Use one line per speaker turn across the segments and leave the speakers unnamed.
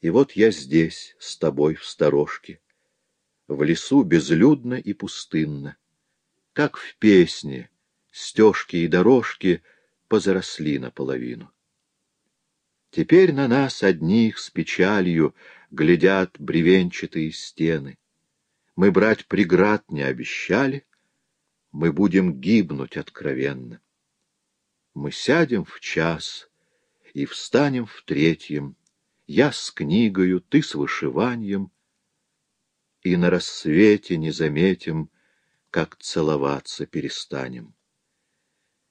И вот я здесь, с тобой в сторожке, в лесу безлюдно и пустынно, как в песне, стежки и дорожки позаросли наполовину. Теперь на нас одних с печалью глядят бревенчатые стены. Мы брать преград не обещали, мы будем гибнуть откровенно. Мы сядем в час и встанем в третьем, я с книгою, ты с вышиванием, и на рассвете не заметим, как целоваться перестанем.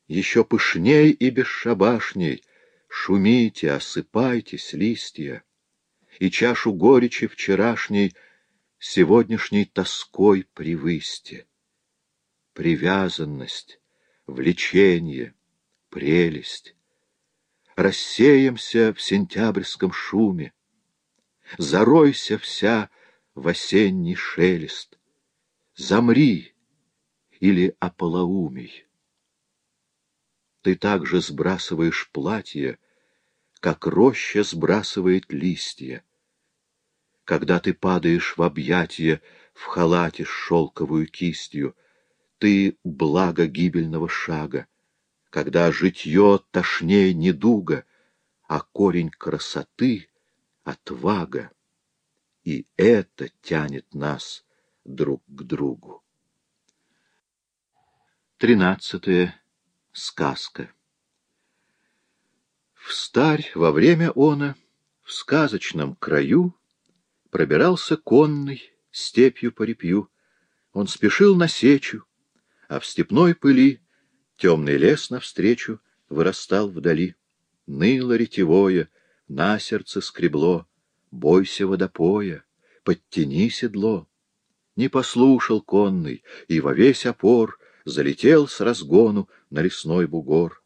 Еще пышней и бесшабашней шумите, осыпайтесь, листья, и чашу горечи вчерашней сегодняшней тоской привысьте. Привязанность, влечение, прелесть. Рассеемся в сентябрьском шуме, заройся вся в осенний шелест. Замри или ополоумей. Ты также сбрасываешь платье, как роща сбрасывает листья. Когда ты падаешь в объятия в халате с шелковую кистью, ты благо гибельного шага, когда житье тошнее недуга, а корень красоты — отвага и это тянет нас друг к другу. Тринадцатая сказка В старь во время она в сказочном краю пробирался конный степью по репью. Он спешил на сечу, а в степной пыли темный лес навстречу вырастал вдали. Ныло ретевое, на сердце скребло, бойся водопоя, подтяни седло. Не послушал конный, и во весь опор залетел с разгону на лесной бугор.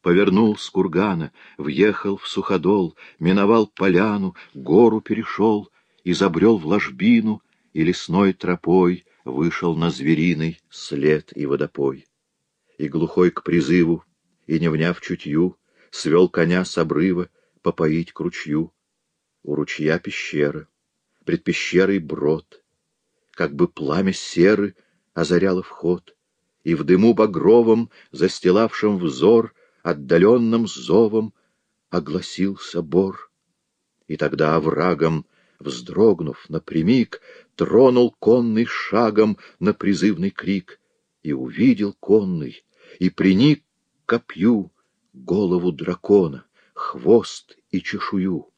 Повернул с кургана, въехал в суходол, миновал поляну, гору перешел и забрел в ложбину, и лесной тропой вышел на звериный след и водопой. И глухой к призыву, и не вняв чутью, свел коня с обрыва попоить к ручью у ручья пещера, пред пещерой брод, как бы пламя серы озаряло вход, и в дыму багровом, застилавшем взор, отдаленным зовом огласил собор. И тогда оврагом, вздрогнув напрямик, тронул конный шагом на призывный крик, и увидел конный, и приник к копью голову дракона, хвост и чешую.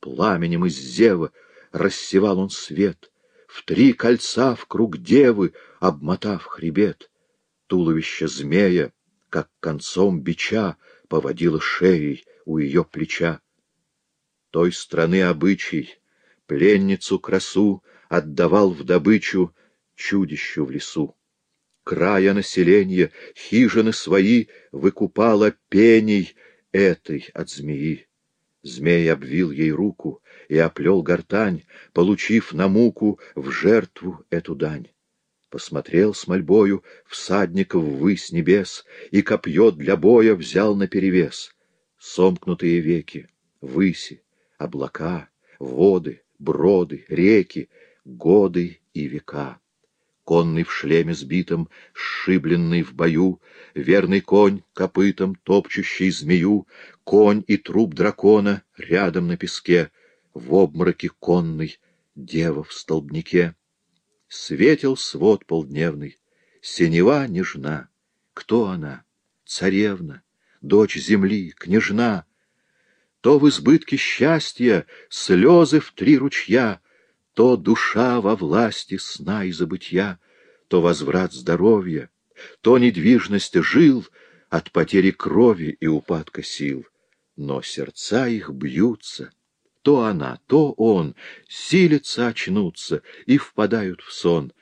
Пламенем из зева рассевал он свет, В три кольца в круг девы, обмотав хребет. Туловище змея, как концом бича, Поводило шеей у ее плеча. Той страны обычай, пленницу красу Отдавал в добычу чудищу в лесу. Края населения, хижины свои Выкупала пеней этой от змеи. Змей обвил ей руку и оплел гортань, получив на муку в жертву эту дань. Посмотрел с мольбою всадников ввысь небес и копье для боя взял наперевес. Сомкнутые веки, выси, облака, воды, броды, реки, годы и века конный в шлеме сбитом, сшибленный в бою, верный конь копытом, топчущий змею, конь и труп дракона рядом на песке, в обмороке конный, дева в столбнике. Светил свод полдневный, синева нежна. Кто она? Царевна, дочь земли, княжна. То в избытке счастья слезы в три ручья — то душа во власти сна и забытья, то возврат здоровья, то недвижность жил от потери крови и упадка сил. Но сердца их бьются, то она, то он, силятся очнуться и впадают в сон.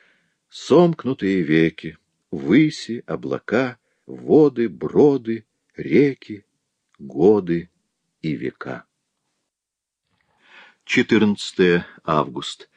Сомкнутые веки, выси, облака, воды, броды, реки, годы и века. 14 август.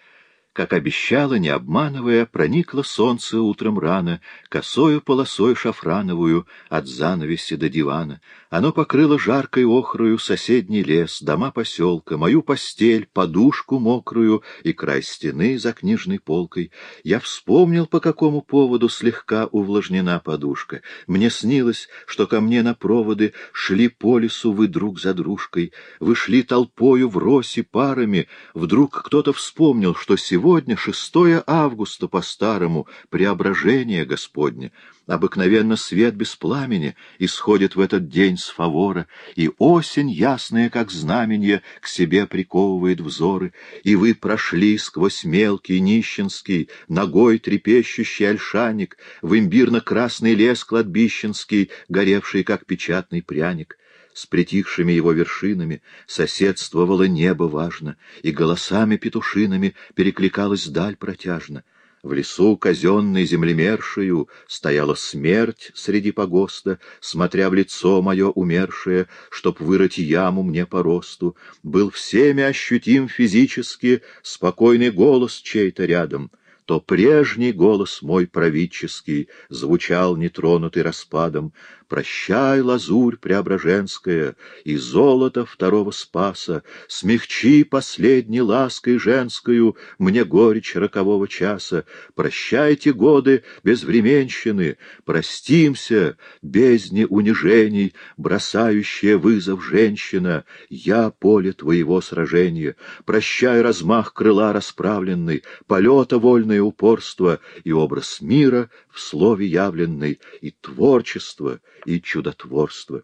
Как обещала, не обманывая, проникло солнце утром рано, косою полосой шафрановую от занавеси до дивана, Оно покрыло жаркой охрою соседний лес, дома поселка, мою постель, подушку мокрую и край стены за книжной полкой. Я вспомнил, по какому поводу слегка увлажнена подушка. Мне снилось, что ко мне на проводы шли по лесу вы друг за дружкой. Вы шли толпою в росе парами. Вдруг кто-то вспомнил, что сегодня, 6 августа по-старому, преображение Господне. Обыкновенно свет без пламени исходит в этот день с фавора, и осень, ясная, как знаменье, к себе приковывает взоры, и вы прошли сквозь мелкий, нищенский, ногой трепещущий ольшаник, в имбирно-красный лес кладбищенский, горевший, как печатный пряник. С притихшими его вершинами соседствовало небо важно, и голосами петушиными перекликалась даль протяжно. В лесу казенной землемершею стояла смерть среди погоста, смотря в лицо мое умершее, чтоб вырыть яму мне по росту. Был всеми ощутим физически спокойный голос чей-то рядом — то прежний голос мой правительский звучал нетронутый распадом, Прощай, лазурь преображенская, и золото второго спаса, Смягчи последней лаской женскую мне горечь рокового часа. Прощайте годы безвременщины, простимся, бездне унижений, Бросающая вызов женщина, я поле твоего сражения. Прощай размах крыла расправленный, полета вольное упорство и образ мира в слове явленный, и творчество, и чудотворство.